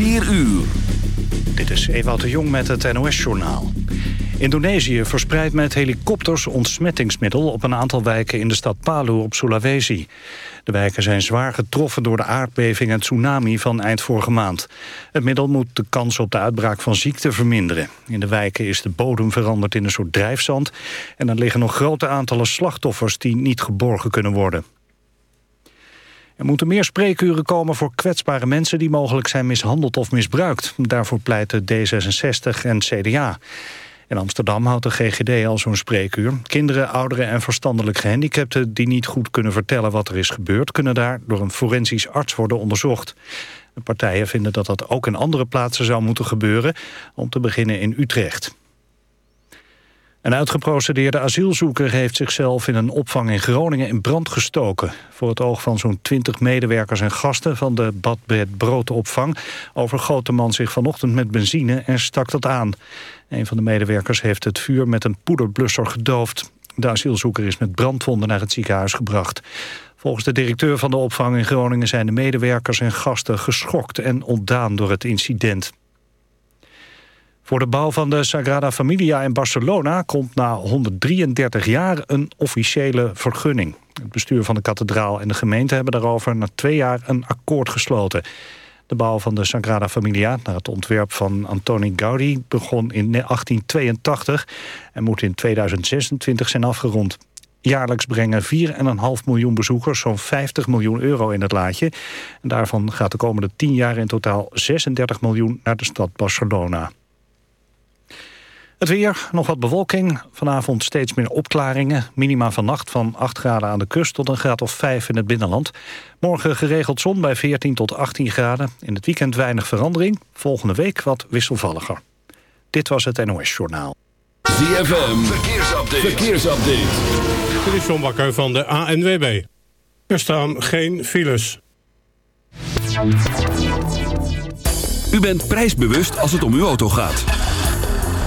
4 uur. Dit is Ewout de Jong met het NOS-journaal. Indonesië verspreidt met helikopters ontsmettingsmiddel... op een aantal wijken in de stad Palu op Sulawesi. De wijken zijn zwaar getroffen door de aardbeving en tsunami van eind vorige maand. Het middel moet de kans op de uitbraak van ziekte verminderen. In de wijken is de bodem veranderd in een soort drijfzand... en er liggen nog grote aantallen slachtoffers die niet geborgen kunnen worden. Er moeten meer spreekuren komen voor kwetsbare mensen... die mogelijk zijn mishandeld of misbruikt. Daarvoor pleiten D66 en CDA. In Amsterdam houdt de GGD al zo'n spreekuur. Kinderen, ouderen en verstandelijk gehandicapten... die niet goed kunnen vertellen wat er is gebeurd... kunnen daar door een forensisch arts worden onderzocht. De partijen vinden dat dat ook in andere plaatsen zou moeten gebeuren... om te beginnen in Utrecht. Een uitgeprocedeerde asielzoeker heeft zichzelf in een opvang in Groningen in brand gestoken. Voor het oog van zo'n twintig medewerkers en gasten van de Badbed Broodopvang overgoot de man zich vanochtend met benzine en stak dat aan. Een van de medewerkers heeft het vuur met een poederblusser gedoofd. De asielzoeker is met brandwonden naar het ziekenhuis gebracht. Volgens de directeur van de opvang in Groningen zijn de medewerkers en gasten geschokt en ontdaan door het incident. Voor de bouw van de Sagrada Familia in Barcelona komt na 133 jaar een officiële vergunning. Het bestuur van de kathedraal en de gemeente hebben daarover na twee jaar een akkoord gesloten. De bouw van de Sagrada Familia, naar het ontwerp van Antoni Gaudi, begon in 1882 en moet in 2026 zijn afgerond. Jaarlijks brengen 4,5 miljoen bezoekers zo'n 50 miljoen euro in het laadje. En daarvan gaat de komende 10 jaar in totaal 36 miljoen naar de stad Barcelona. Het weer, nog wat bewolking. Vanavond steeds meer opklaringen. Minima vannacht van 8 graden aan de kust tot een graad of 5 in het binnenland. Morgen geregeld zon bij 14 tot 18 graden. In het weekend weinig verandering. Volgende week wat wisselvalliger. Dit was het NOS Journaal. ZFM, verkeersupdate. verkeersupdate. Dit is John Bakker van de ANWB. Er staan geen files. U bent prijsbewust als het om uw auto gaat.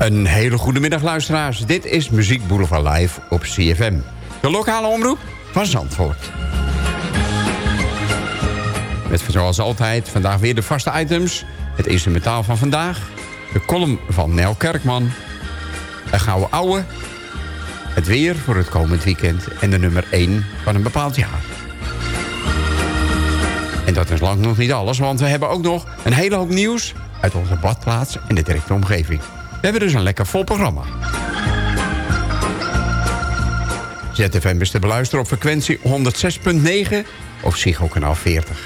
Een hele goede middag luisteraars. Dit is Muziek Boulevard Live op CFM. De lokale omroep van Zandvoort. Met zoals altijd vandaag weer de vaste items. Het instrumentaal van vandaag. De column van Nel Kerkman. Een gouden ouwe. Het weer voor het komend weekend. En de nummer 1 van een bepaald jaar. En dat is lang nog niet alles, want we hebben ook nog een hele hoop nieuws... uit onze badplaats en de directe omgeving. Hebben dus een lekker vol programma. ZFM is te beluisteren op frequentie 106.9 of Psycho kanaal 40.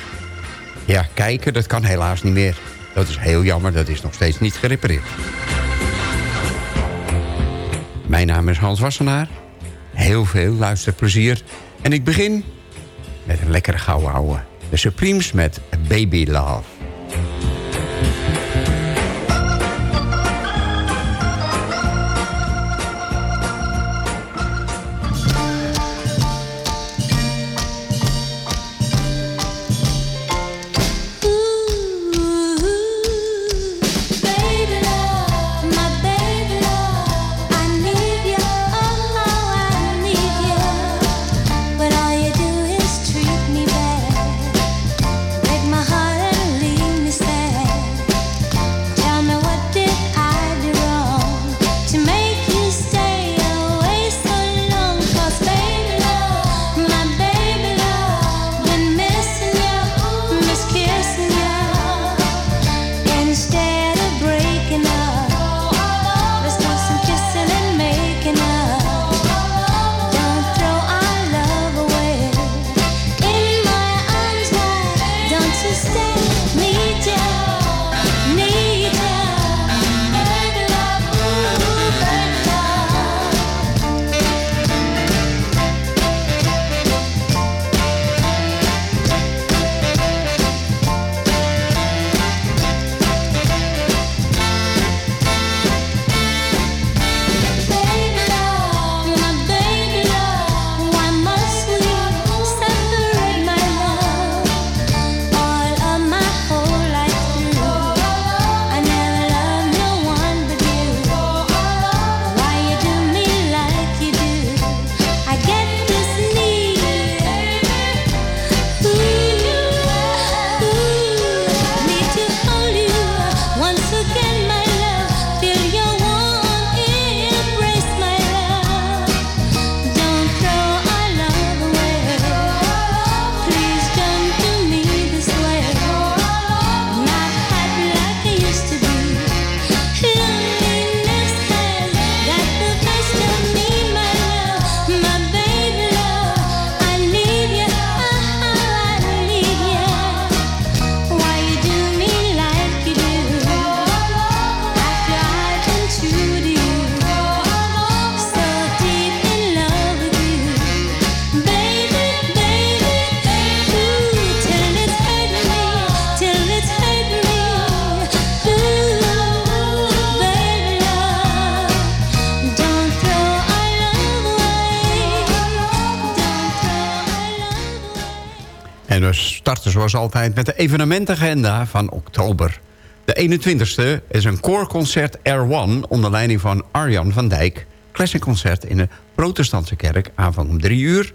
Ja, kijken, dat kan helaas niet meer. Dat is heel jammer, dat is nog steeds niet gerepareerd. Mijn naam is Hans Wassenaar. Heel veel luisterplezier. En ik begin met een lekkere gouden ouwe. De Supremes met Baby Love. zoals altijd met de evenementagenda van oktober. De 21ste is een koorconcert R1 onder leiding van Arjan van Dijk. Classicconcert in de protestantse kerk, aanvang om 3 uur.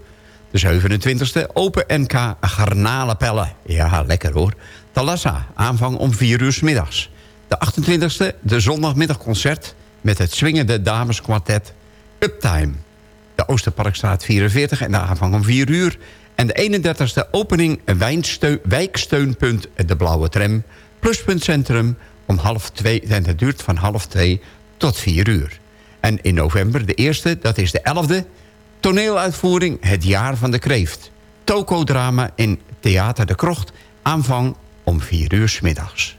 De 27e Open NK Garnalenpellen. Ja, lekker hoor. Talassa, aanvang om 4 uur s middags. De 28ste, de zondagmiddagconcert met het swingende dameskwartet Uptime. De Oosterparkstraat 44 en de aanvang om 4 uur. En de 31e opening wijksteunpunt De Blauwe Tram, pluspuntcentrum om half twee. En dat duurt van half twee tot vier uur. En in november, de eerste, dat is de 11e, toneeluitvoering Het Jaar van de Kreeft. Tokodrama in Theater de Krocht, aanvang om vier uur s middags.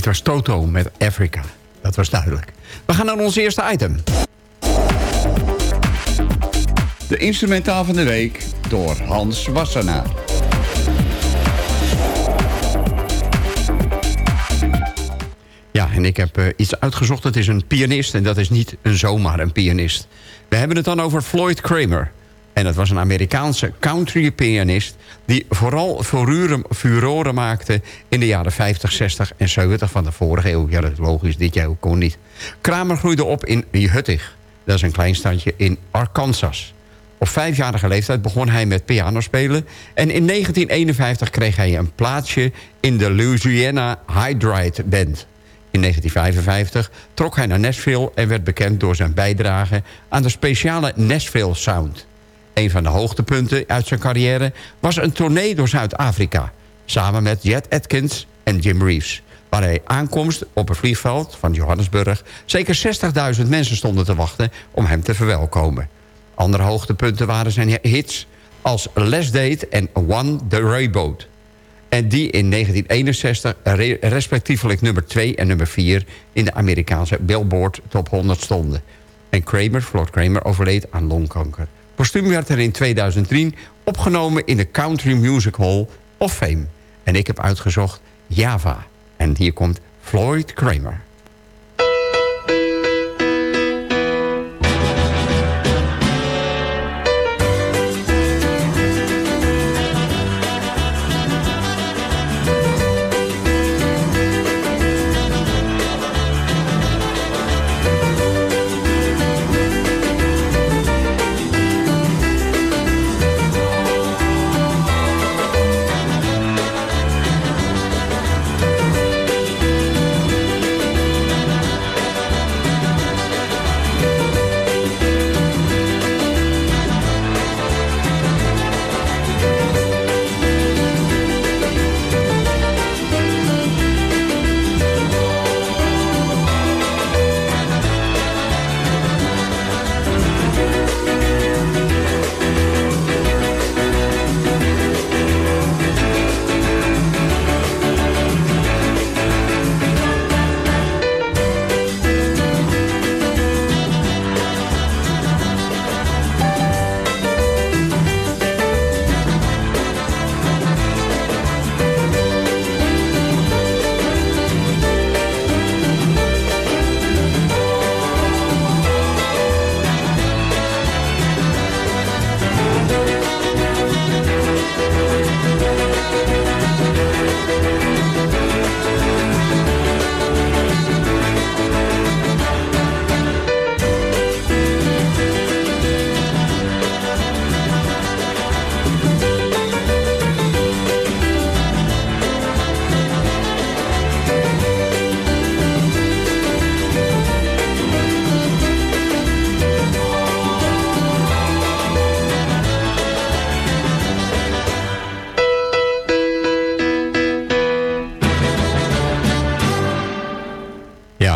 Dit was Toto met Afrika. Dat was duidelijk. We gaan naar ons eerste item. De instrumentaal van de week door Hans Wassenaar. Ja, en ik heb eh, iets uitgezocht. Het is een pianist en dat is niet een zomaar een pianist. We hebben het dan over Floyd Kramer. En dat was een Amerikaanse country pianist... die vooral furoren, maakte in de jaren 50, 60 en 70 van de vorige eeuw. Ja, dat is logisch, dit jaar kon niet. Kramer groeide op in Huttig. Dat is een klein stadje in Arkansas. Op vijfjarige leeftijd begon hij met pianospelen... en in 1951 kreeg hij een plaatsje in de Louisiana Hydride Band... In 1955 trok hij naar Nashville en werd bekend door zijn bijdrage aan de speciale Nashville Sound. Een van de hoogtepunten uit zijn carrière was een tournee door Zuid-Afrika... samen met Jet Atkins en Jim Reeves... waar hij aankomst op het vliegveld van Johannesburg... zeker 60.000 mensen stonden te wachten om hem te verwelkomen. Andere hoogtepunten waren zijn hits als Last Date en One the Rayboat en die in 1961 re- respectievelijk nummer 2 en nummer 4... in de Amerikaanse Billboard Top 100 stonden. En Kramer, Floyd Kramer, overleed aan longkanker. Postuum werd er in 2003 opgenomen in de Country Music Hall of Fame. En ik heb uitgezocht Java. En hier komt Floyd Kramer.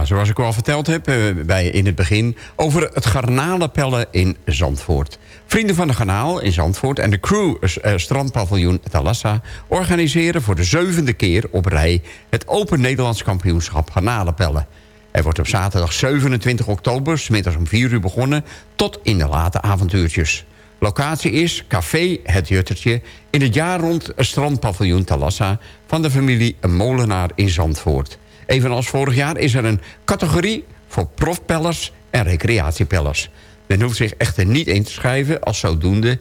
Zoals ik al verteld heb eh, bij, in het begin... over het garnalenpellen in Zandvoort. Vrienden van de Garnaal in Zandvoort en de crew eh, strandpaviljoen Talassa... organiseren voor de zevende keer op rij... het Open Nederlands Kampioenschap Garnalenpellen. Er wordt op zaterdag 27 oktober, smiddags om 4 uur begonnen... tot in de late avontuurtjes. Locatie is Café Het Juttertje in het jaar rond strandpaviljoen Talassa... van de familie Molenaar in Zandvoort. Evenals vorig jaar is er een categorie voor profpellers en recreatiepellers. Men hoeft zich echter niet in te schrijven als zodoende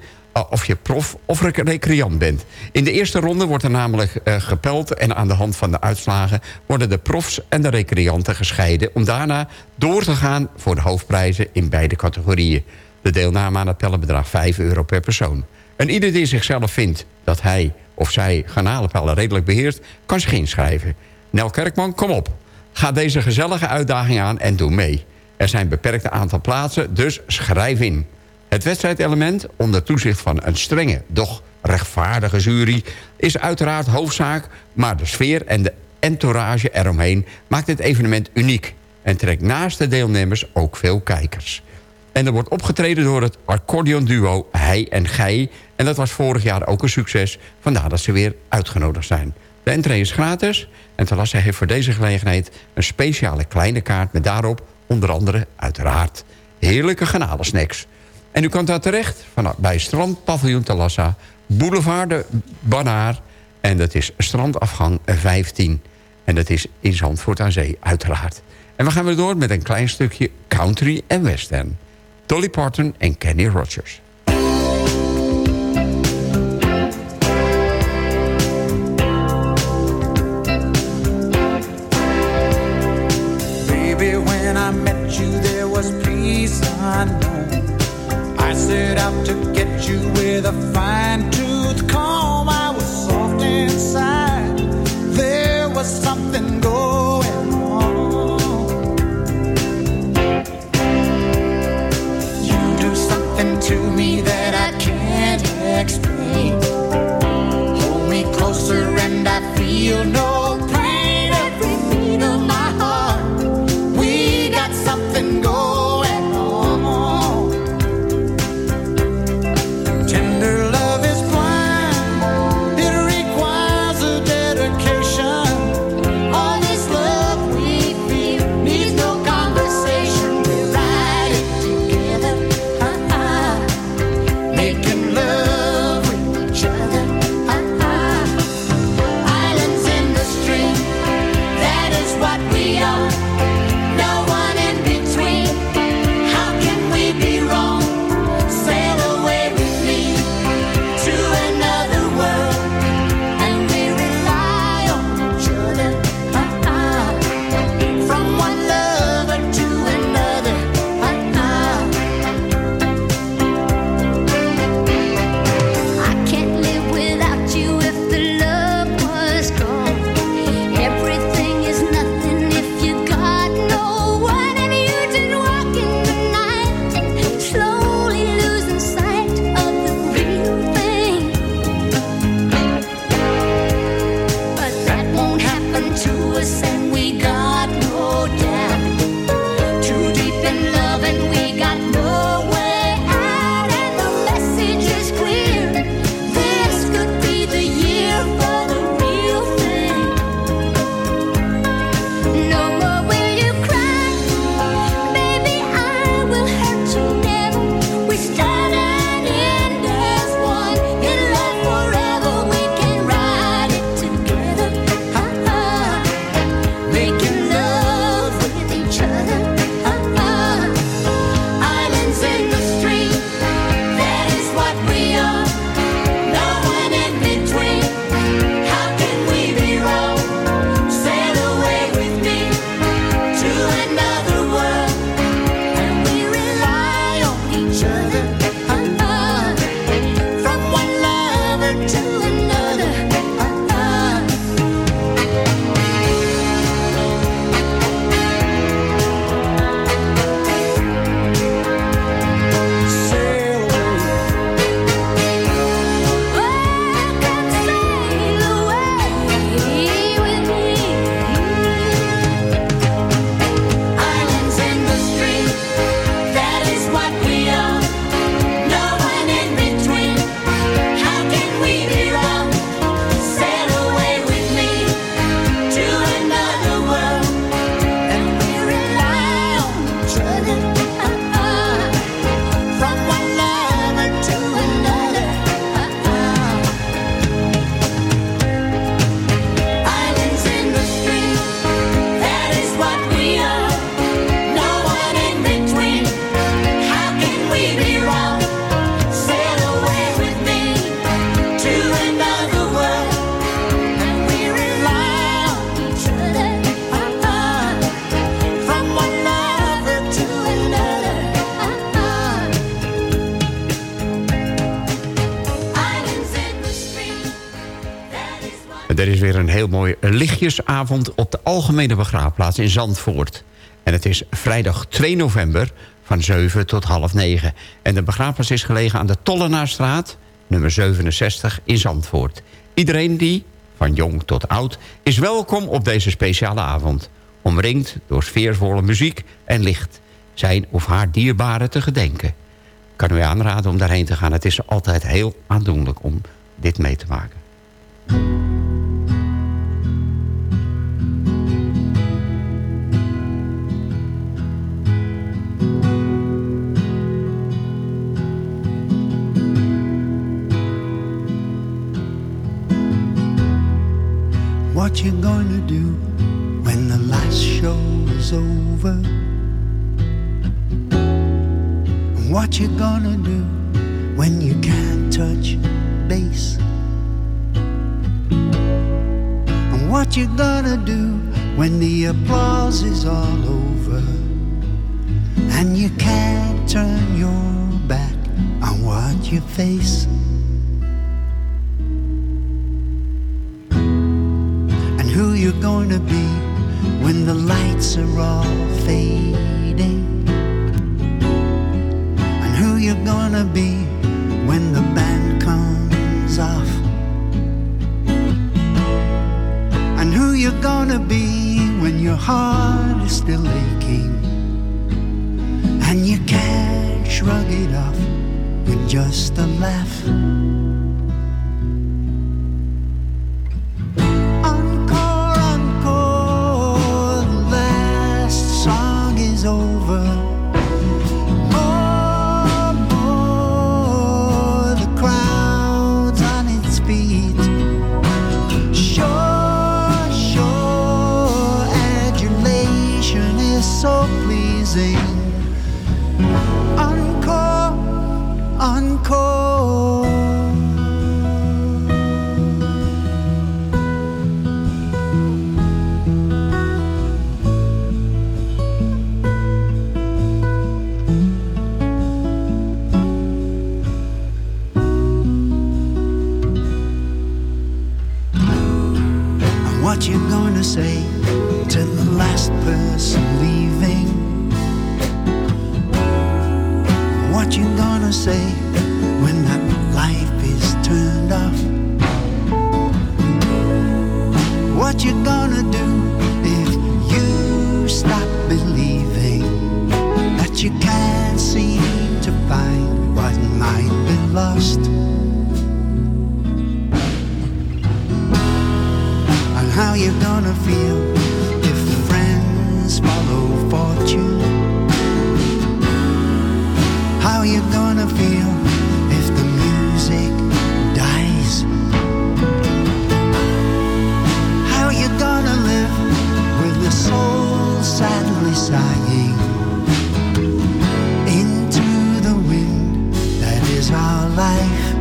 of je prof of rec- recreant bent. In de eerste ronde wordt er namelijk uh, gepeld... en aan de hand van de uitslagen worden de profs en de recreanten gescheiden... om daarna door te gaan voor de hoofdprijzen in beide categorieën. De deelname aan het pellen bedraagt 5 euro per persoon. En ieder die zichzelf vindt dat hij of zij garnalenpellen redelijk beheerst... kan zich inschrijven. Nel Kerkman, kom op. Ga deze gezellige uitdaging aan en doe mee. Er zijn beperkte aantal plaatsen, dus schrijf in. Het wedstrijdelement, onder toezicht van een strenge, doch rechtvaardige jury... is uiteraard hoofdzaak, maar de sfeer en de entourage eromheen... maakt het evenement uniek en trekt naast de deelnemers ook veel kijkers. En er wordt opgetreden door het accordeonduo Hij en Gij... en dat was vorig jaar ook een succes, vandaar dat ze weer uitgenodigd zijn. De entree is gratis en Talassa heeft voor deze gelegenheid een speciale kleine kaart... met daarop onder andere, uiteraard, heerlijke snacks. En u kan daar terecht vanaf, bij Strandpaviljoen Talassa... Boulevard de Banaar. En dat is strandafgang 15. En dat is in Zandvoort aan Zee, uiteraard. En we gaan weer door met een klein stukje country en western. Dolly Parton en Kenny Rogers. I know. I set out to get you with a fine. to ascend. een heel mooi lichtjesavond op de Algemene Begraafplaats in Zandvoort. En het is vrijdag 2 november van 7 tot half 9. En de begraafplaats is gelegen aan de Tollenaarstraat, nummer 67 in Zandvoort. Iedereen die, van jong tot oud, is welkom op deze speciale avond. Omringd door sfeervolle muziek en licht. Zijn of haar dierbaren te gedenken. Ik kan u aanraden om daarheen te gaan. Het is altijd heel aandoenlijk om dit mee te maken. What you gonna do when the last show is over? What you gonna do when you can't touch base? And what you gonna do when the applause is all over and you can't turn your back on what you face? You're gonna be when the lights are all fading? And who you're gonna be when the band comes off? And who you're gonna be when your heart is still aching and you can't shrug it off with just a laugh. Person leaving? What you gonna say when that life is turned off? What you gonna do if you stop believing that you can't seem to find what might be lost? And how you gonna feel our life?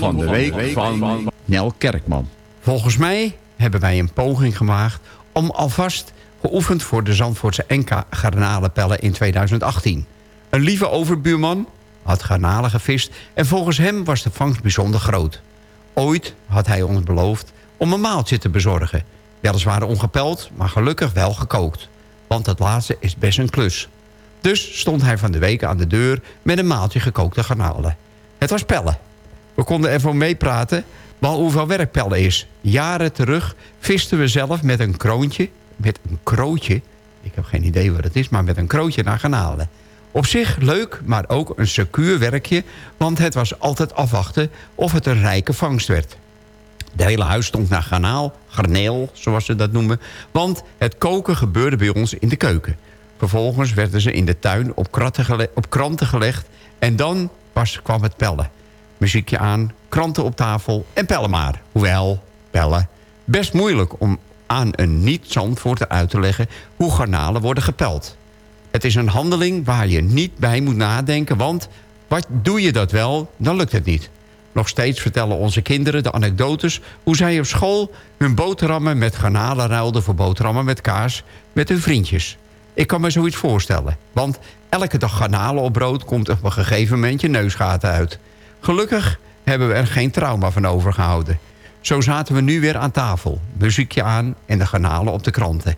Van de week van Nel Kerkman. Volgens mij hebben wij een poging gemaakt... om alvast geoefend voor de Zandvoortse NK garnalenpellen in 2018. Een lieve overbuurman had garnalen gevist... en volgens hem was de vangst bijzonder groot. Ooit had hij ons beloofd om een maaltje te bezorgen. Weliswaar ongepeld, maar gelukkig wel gekookt. Want het laatste is best een klus. Dus stond hij van de week aan de deur met een maaltje gekookte garnalen. Het was pellen. We konden ervoor meepraten maar hoeveel werk pellen is. Jaren terug visten we zelf met een kroontje... met een krootje, ik heb geen idee wat het is... maar met een krootje naar garnalen. Op zich leuk, maar ook een secuur werkje... want het was altijd afwachten of het een rijke vangst werd. De hele huis stond naar garnaal, garneel, zoals ze dat noemen... want het koken gebeurde bij ons in de keuken. Vervolgens werden ze in de tuin op, op kranten gelegd... en dan pas kwam het pellen. Muziekje aan, kranten op tafel en pellen maar. Hoewel, pellen, best moeilijk om aan een niet-Zandvoorter uit te leggen... hoe garnalen worden gepeld. Het is een handeling waar je niet bij moet nadenken... want wat doe je dat wel, dan lukt het niet. Nog steeds vertellen onze kinderen de anekdotes... hoe zij op school hun boterhammen met garnalen ruilden... voor boterhammen met kaas met hun vriendjes. Ik kan me zoiets voorstellen. Want elke dag garnalen op brood komt op een gegeven moment je neusgaten uit. Gelukkig hebben we er geen trauma van overgehouden. Zo zaten we nu weer aan tafel. Muziekje aan en de garnalen op de kranten.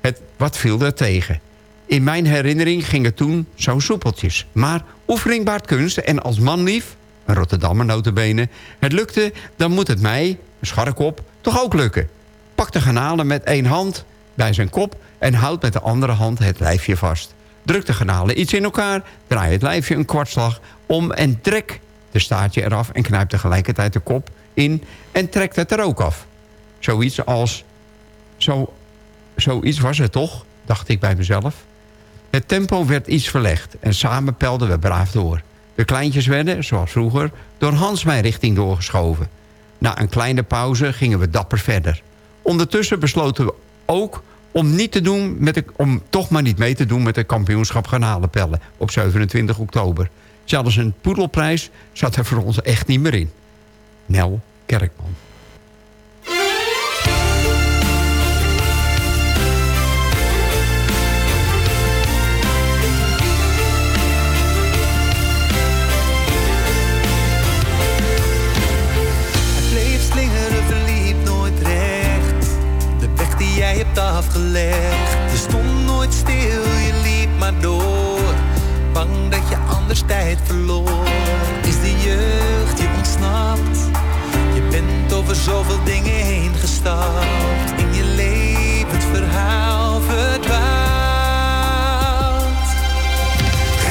Het, wat viel er tegen? In mijn herinnering ging het toen zo soepeltjes. Maar oefening baart kunst en als manlief, een Rotterdammer notabene... het lukte, dan moet het mij, een scharrekop, toch ook lukken. Pak de garnalen met één hand bij zijn kop... en houd met de andere hand het lijfje vast. Druk de garnalen iets in elkaar, draai het lijfje een kwartslag om... en trek de staartje eraf en knijp tegelijkertijd de kop in... en trek het er ook af. Zoiets als... Zo, zoiets was het toch, dacht ik bij mezelf. Het tempo werd iets verlegd en samen pelden we braaf door. De kleintjes werden, zoals vroeger, door Hans mijn richting doorgeschoven. Na een kleine pauze gingen we dapper verder. Ondertussen besloten we ook om, niet te doen met de, om toch maar niet mee te doen met de kampioenschap garnalenpellen op 27 oktober. Zelfs een poedelprijs zat er voor ons echt niet meer in. Nel Kerkman. Afgelegd. Je stond nooit stil, je liep maar door. Bang dat tijd verloor. Is de jeugd je ontsnapt? Je bent over zoveel dingen heen gestapt. In je levensverhaal verdwaald.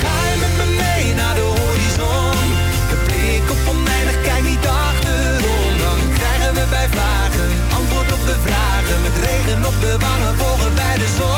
Ga je met me mee naar de horizon? De blik op oneindig, kijk niet achterom. Dan krijgen we bij vragen antwoord op de vragen. Met regen op de wangen volgen bij de zon.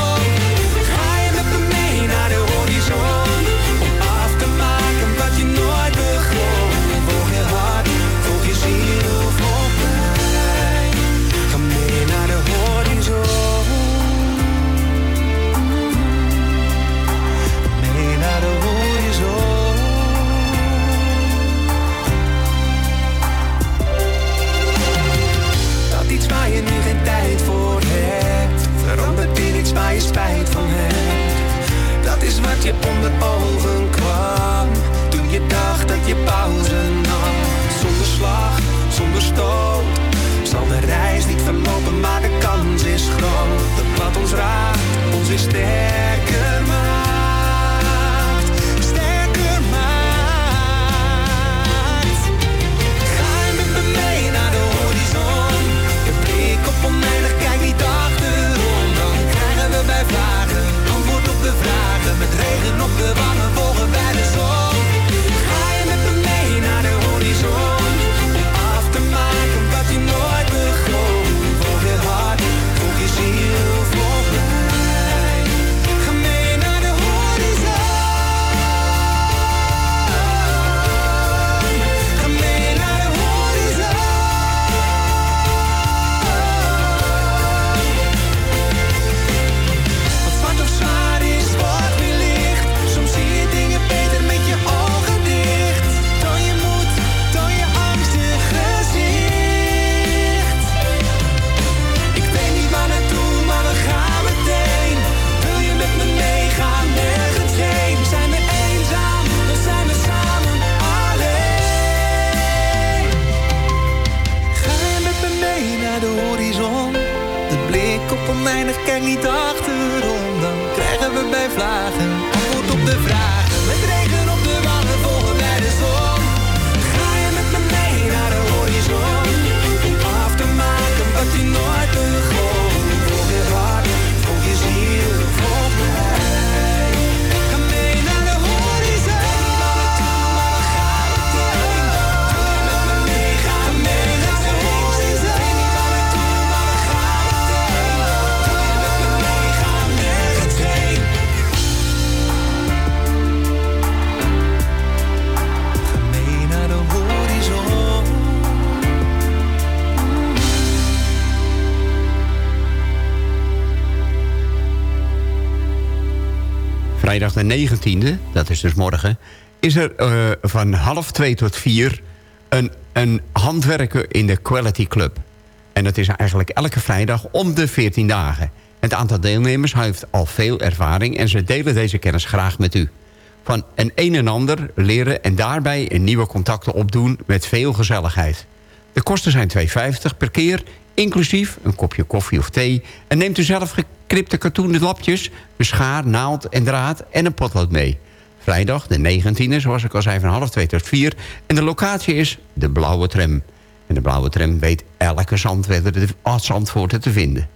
Ons raakt, 19e, dat is dus morgen... is er eh, van half twee tot vier een, een handwerken in de Quality Club. En dat is eigenlijk elke vrijdag om de 14 dagen. Het aantal deelnemers heeft al veel ervaring... en ze delen deze kennis graag met u. Van een een en ander leren en daarbij nieuwe contacten opdoen met veel gezelligheid. De kosten zijn 2,50 per keer, inclusief een kopje koffie of thee... en neemt u zelf geknipte katoenen lapjes, een schaar, naald en draad en een potlood mee. Vrijdag, de 19e, zoals ik al zei, van half 2 tot 4. En de locatie is de Blauwe Tram. En de Blauwe Tram weet elke zandwetter de Zandvoorten te vinden.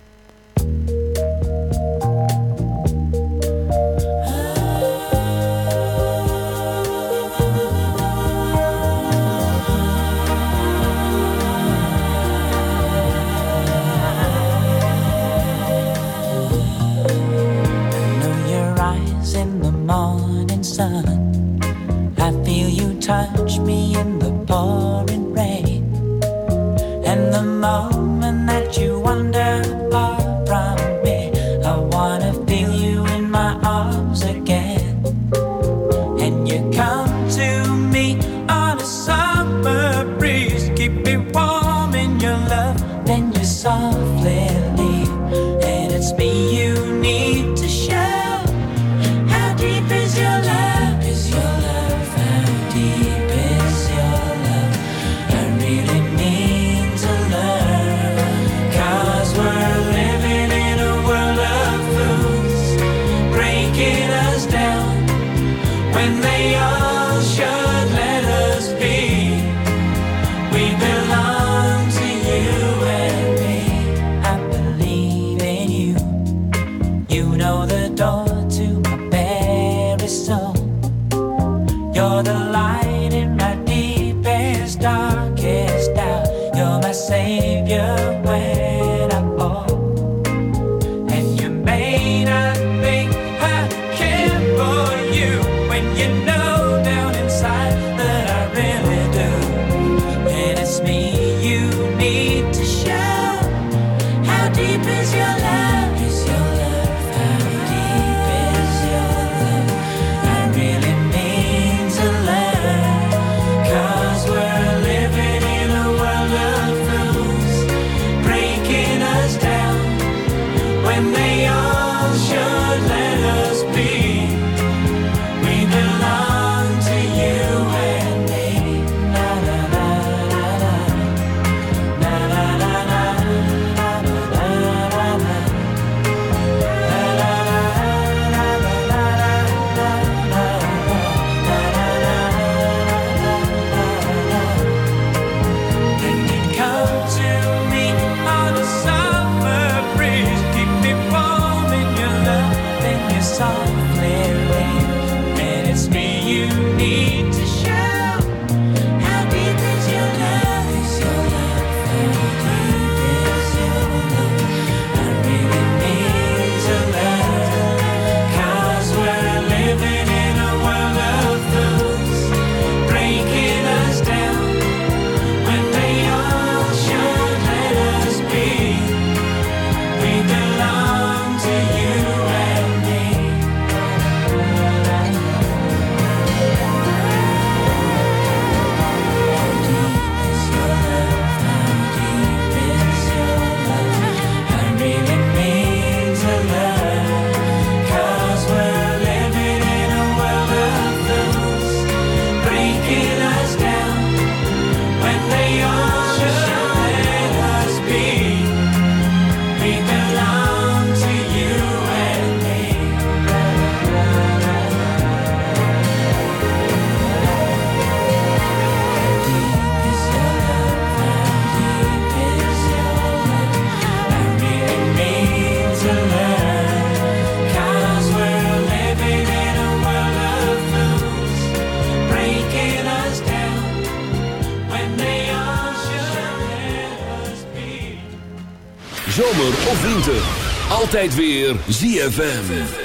Tijd weer ZFM.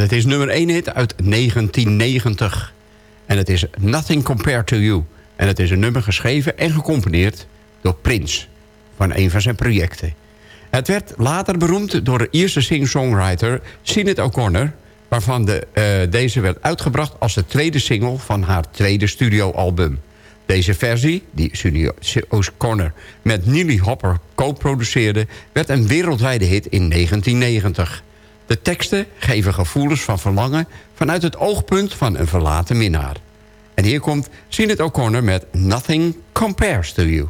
Dit is nummer 1 hit uit 1990. En het is Nothing Compared to You. En het is een nummer geschreven en gecomponeerd door Prince. Van een van zijn projecten. Het werd later beroemd door de Ierse sing-songwriter Sinead O'Connor... waarvan de, eh, deze werd uitgebracht als de tweede single van haar tweede studioalbum. Deze versie, die O'Connor met Neely Hopper co-produceerde... werd een wereldwijde hit in 1990. De teksten geven gevoelens van verlangen... vanuit het oogpunt van een verlaten minnaar. En hier komt Sinead O'Connor met Nothing Compares to You.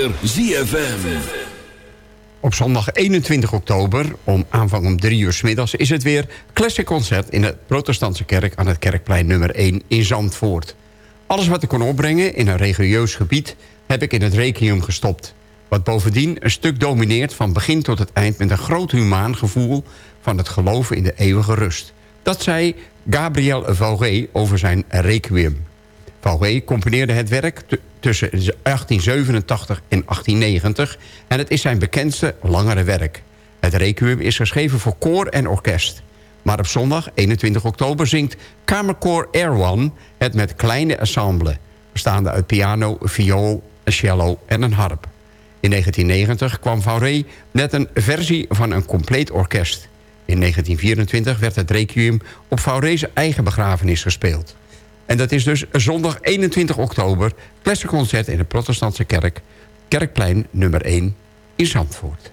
Weer ZFM. Op zondag 21 oktober, om aanvang om 3 uur middags... is het weer Classic Concert in de protestantse kerk... aan het Kerkplein nummer 1 in Zandvoort. Alles wat ik kon opbrengen in een religieus gebied... heb ik in het requiem gestopt. Wat bovendien een stuk domineert van begin tot het eind... met een groot humaan gevoel van het geloven in de eeuwige rust. Dat zei Gabriel Fauré over zijn requiem. Fauré componeerde het werk tussen 1887 en 1890... en het is zijn bekendste langere werk. Het requiem is geschreven voor koor en orkest. Maar op zondag, 21 oktober, zingt Kamerkoor Air One... het met kleine ensemble, bestaande uit piano, viool, cello en een harp. In 1990 kwam Fauré met een versie van een compleet orkest. In 1924 werd het requiem op Fauré's eigen begrafenis gespeeld. En dat is dus zondag 21 oktober... concert in de protestantse kerk... Kerkplein nummer 1 in Zandvoort.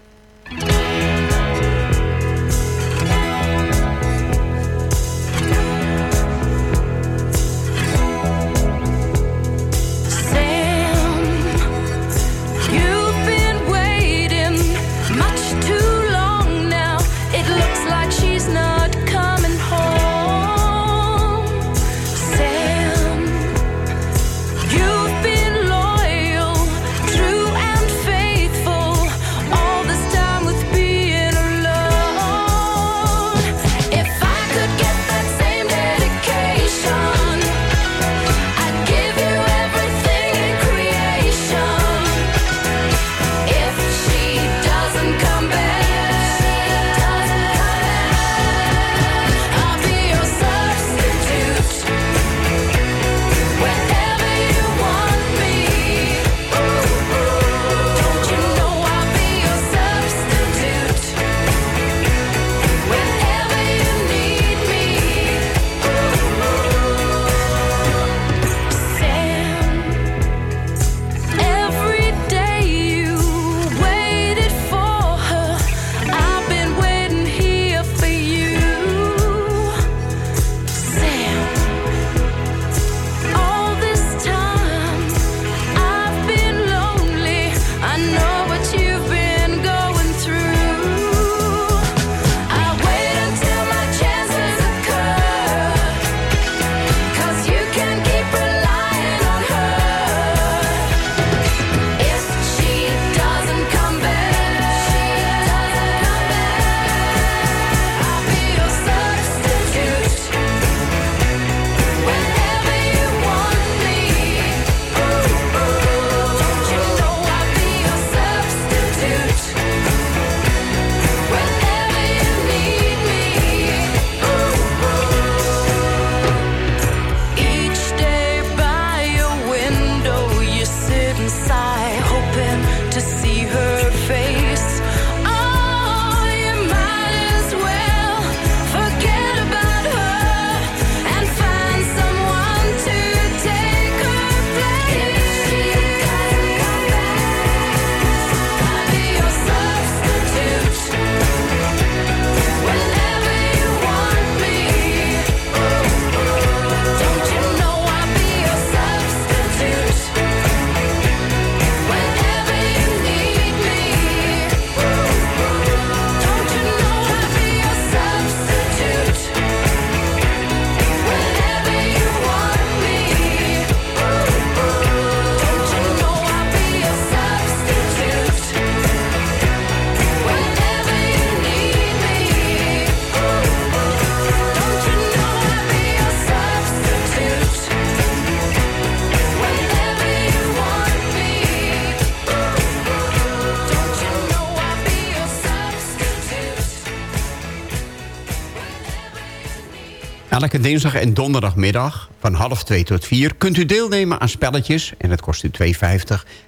Elke dinsdag en donderdagmiddag van half 2 tot 4 kunt u deelnemen aan spelletjes... en het kost u 2,50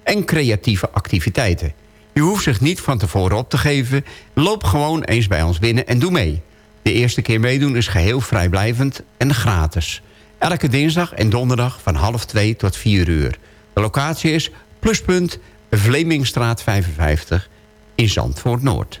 en creatieve activiteiten. U hoeft zich niet van tevoren op te geven. Loop gewoon eens bij ons binnen en doe mee. De eerste keer meedoen is geheel vrijblijvend en gratis. Elke dinsdag en donderdag van half 2 tot 4 uur. De locatie is Pluspunt Vlemingstraat 55 in Zandvoort Noord.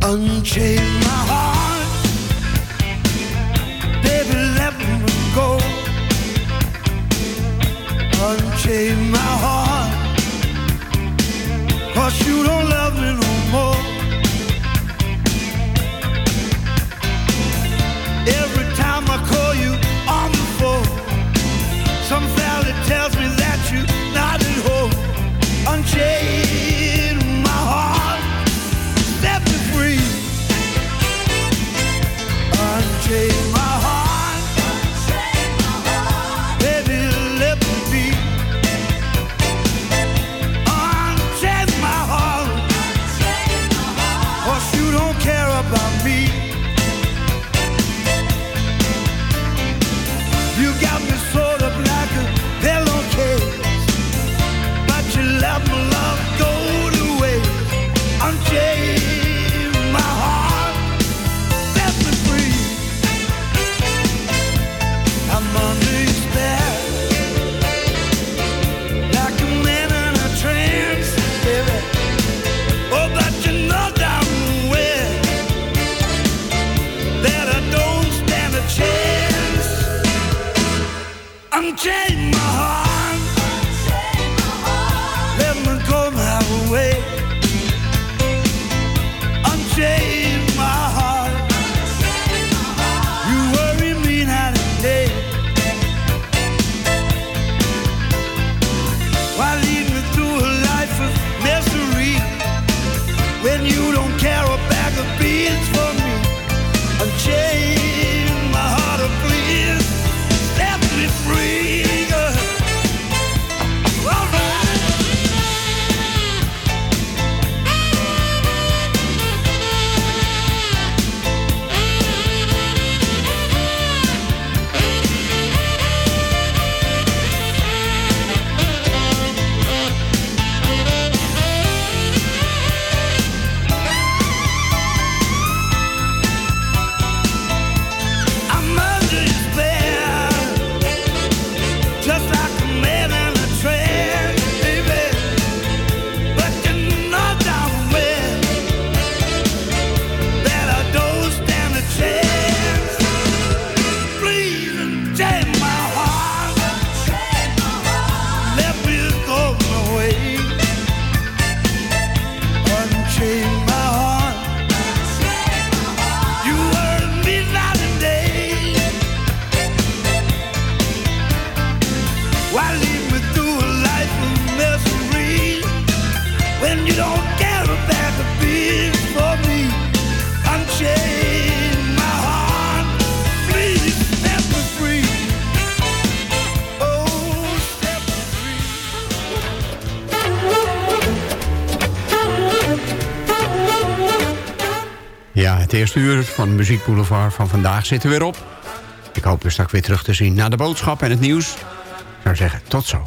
Unchain my heart, baby, let me go. Unchain my heart, cause you don't love me no more. Every time I call you on the phone, some valley tells me van Muziek Boulevard van vandaag zit er weer op. Ik hoop u straks weer terug te zien na de boodschap en het nieuws. Ik zou zeggen, tot zo.